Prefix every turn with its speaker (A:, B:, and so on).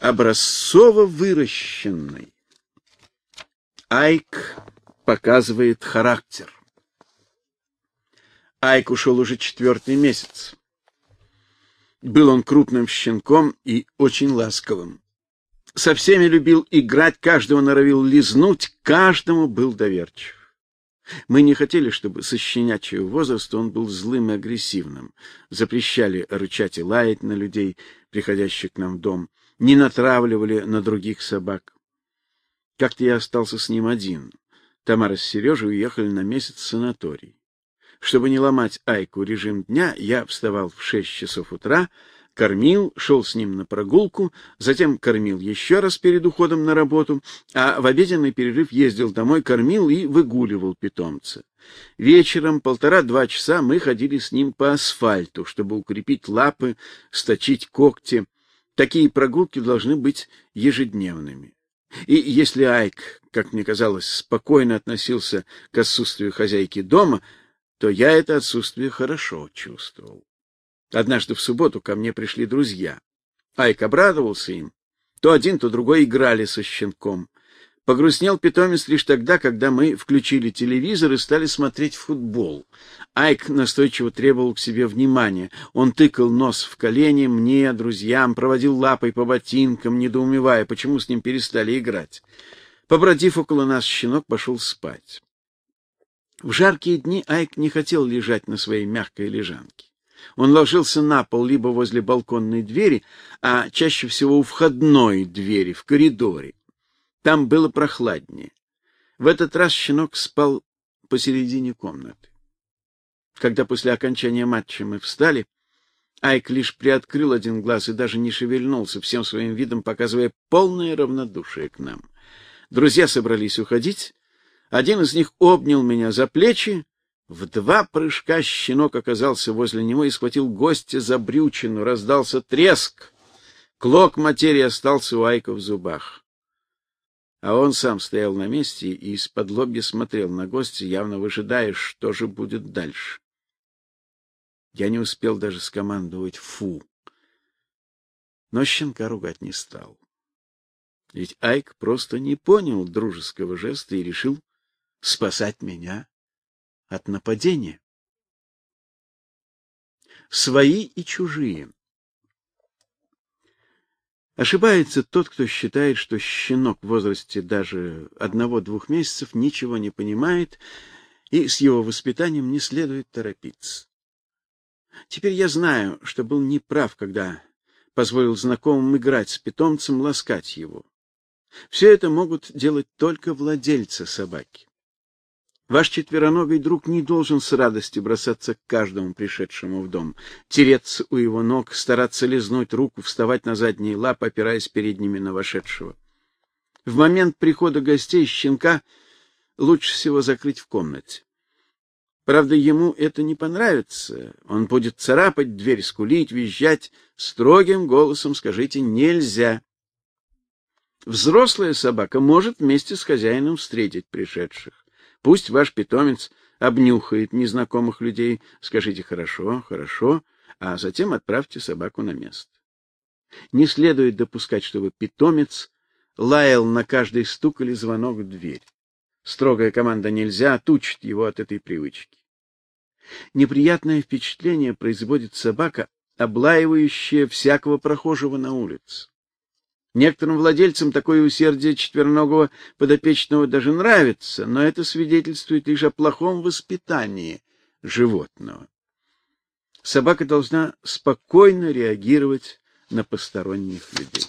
A: образцово выращенный. Айк показывает характер. Айк ушел уже четвертый месяц. Был он крупным щенком и очень ласковым. Со всеми любил играть, каждого норовил лизнуть, каждому был доверчив. Мы не хотели, чтобы со щенячьего возраста он был злым и агрессивным. Запрещали рычать и лаять на людей, приходящих к нам в дом, не натравливали на других собак. Как-то я остался с ним один. Тамара с Сережей уехали на месяц в санаторий. Чтобы не ломать Айку режим дня, я вставал в шесть часов утра, кормил, шел с ним на прогулку, затем кормил еще раз перед уходом на работу, а в обеденный перерыв ездил домой, кормил и выгуливал питомца. Вечером полтора-два часа мы ходили с ним по асфальту, чтобы укрепить лапы, сточить когти. Такие прогулки должны быть ежедневными. И если Айк, как мне казалось, спокойно относился к отсутствию хозяйки дома, то я это отсутствие хорошо чувствовал. Однажды в субботу ко мне пришли друзья. Айк обрадовался им. То один, то другой играли со щенком. Погрустнел питомец лишь тогда, когда мы включили телевизор и стали смотреть футбол. Айк настойчиво требовал к себе внимания. Он тыкал нос в колени мне, друзьям, проводил лапой по ботинкам, недоумевая, почему с ним перестали играть. Побродив около нас, щенок пошел спать. В жаркие дни Айк не хотел лежать на своей мягкой лежанке. Он ложился на пол либо возле балконной двери, а чаще всего у входной двери в коридоре. Там было прохладнее. В этот раз щенок спал посередине комнаты. Когда после окончания матча мы встали, Айк лишь приоткрыл один глаз и даже не шевельнулся, всем своим видом показывая полное равнодушие к нам. Друзья собрались уходить. Один из них обнял меня за плечи, в два прыжка щенок оказался возле него и схватил гостя за брючину. Раздался треск. Клок материи остался у Айка в зубах. А он сам стоял на месте и из-под лобья смотрел на гостя, явно выжидая, что же будет дальше. Я не успел даже скомандовать «фу». Но щенка ругать не стал. Ведь Айк просто не понял дружеского жеста и решил спасать меня от нападения. Свои и чужие. Ошибается тот, кто считает, что щенок в возрасте даже одного-двух месяцев ничего не понимает, и с его воспитанием не следует торопиться. Теперь я знаю, что был неправ, когда позволил знакомым играть с питомцем, ласкать его. Все это могут делать только владельцы собаки. Ваш четвероногий друг не должен с радостью бросаться к каждому пришедшему в дом, тереться у его ног, стараться лизнуть руку, вставать на задние лапы, опираясь передними на вошедшего. В момент прихода гостей щенка лучше всего закрыть в комнате. Правда, ему это не понравится. Он будет царапать дверь, скулить, визжать. Строгим голосом скажите «нельзя». Взрослая собака может вместе с хозяином встретить пришедших. Пусть ваш питомец обнюхает незнакомых людей, скажите «хорошо, хорошо», а затем отправьте собаку на место. Не следует допускать, чтобы питомец лаял на каждый стук или звонок в дверь. Строгая команда нельзя отучит его от этой привычки. Неприятное впечатление производит собака, облаивающая всякого прохожего на улице. Некоторым владельцам такое усердие четвероногого подопечного даже нравится, но это свидетельствует лишь о плохом воспитании животного. Собака должна спокойно реагировать на посторонних людей.